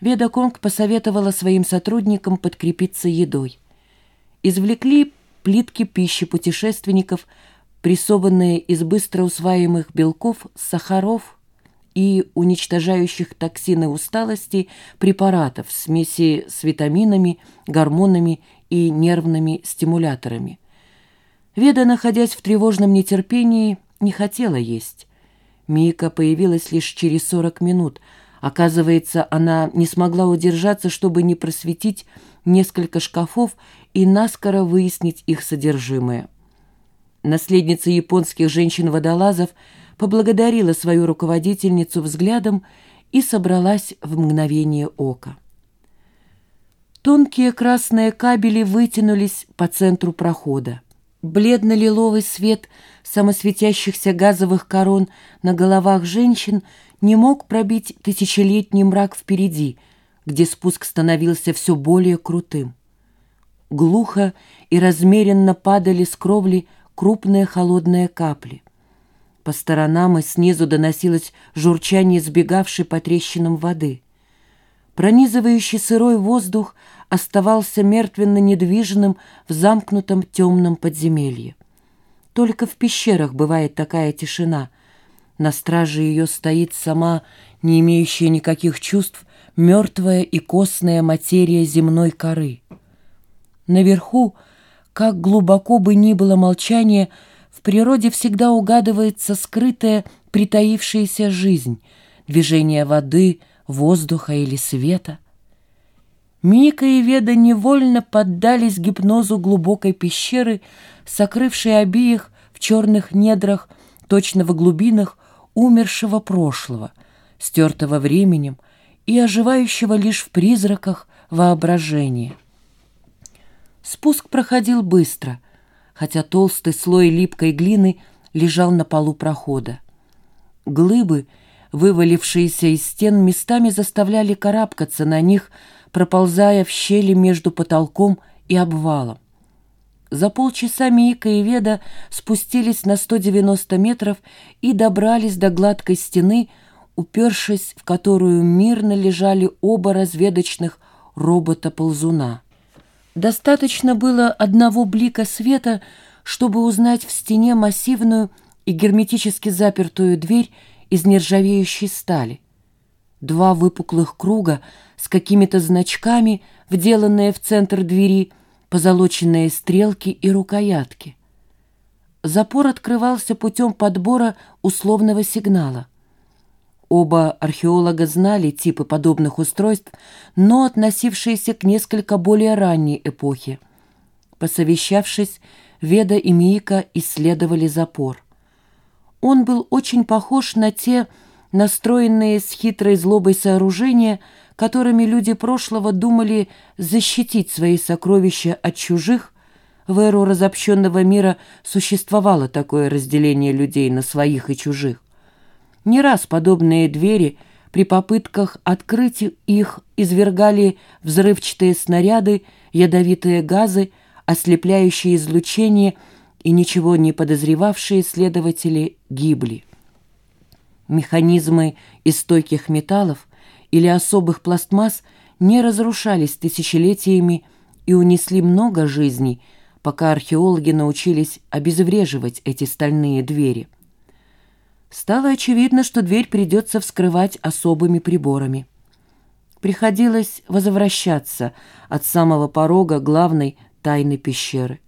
Веда Конг посоветовала своим сотрудникам подкрепиться едой. Извлекли плитки пищи путешественников, прессованные из быстро усваиваемых белков, сахаров и уничтожающих токсины усталости препаратов, смеси с витаминами, гормонами и нервными стимуляторами. Веда, находясь в тревожном нетерпении, не хотела есть. Мика появилась лишь через сорок минут – Оказывается, она не смогла удержаться, чтобы не просветить несколько шкафов и наскоро выяснить их содержимое. Наследница японских женщин-водолазов поблагодарила свою руководительницу взглядом и собралась в мгновение ока. Тонкие красные кабели вытянулись по центру прохода. Бледно-лиловый свет самосветящихся газовых корон на головах женщин не мог пробить тысячелетний мрак впереди, где спуск становился все более крутым. Глухо и размеренно падали с кровли крупные холодные капли. По сторонам и снизу доносилось журчание сбегавшей по трещинам воды. Пронизывающий сырой воздух оставался мертвенно недвижным в замкнутом темном подземелье. Только в пещерах бывает такая тишина. На страже ее стоит сама, не имеющая никаких чувств, мертвая и костная материя земной коры. Наверху, как глубоко бы ни было молчание, в природе всегда угадывается скрытая, притаившаяся жизнь, движение воды, воздуха или света — Мика и Веда невольно поддались гипнозу глубокой пещеры, сокрывшей обеих в черных недрах, точно в глубинах умершего прошлого, стертого временем и оживающего лишь в призраках воображения. Спуск проходил быстро, хотя толстый слой липкой глины лежал на полу прохода. Глыбы, вывалившиеся из стен, местами заставляли карабкаться на них, проползая в щели между потолком и обвалом. За полчаса Мика и Веда спустились на 190 метров и добрались до гладкой стены, упершись в которую мирно лежали оба разведочных робота-ползуна. Достаточно было одного блика света, чтобы узнать в стене массивную и герметически запертую дверь из нержавеющей стали. Два выпуклых круга с какими-то значками, вделанные в центр двери, позолоченные стрелки и рукоятки. Запор открывался путем подбора условного сигнала. Оба археолога знали типы подобных устройств, но относившиеся к несколько более ранней эпохе. Посовещавшись, Веда и Миика исследовали запор. Он был очень похож на те, настроенные с хитрой злобой сооружения, которыми люди прошлого думали защитить свои сокровища от чужих, в эру разобщенного мира существовало такое разделение людей на своих и чужих. Не раз подобные двери при попытках открыть их извергали взрывчатые снаряды, ядовитые газы, ослепляющие излучение, и ничего не подозревавшие следователи гибли. Механизмы из стойких металлов или особых пластмасс не разрушались тысячелетиями и унесли много жизней, пока археологи научились обезвреживать эти стальные двери. Стало очевидно, что дверь придется вскрывать особыми приборами. Приходилось возвращаться от самого порога главной тайны пещеры.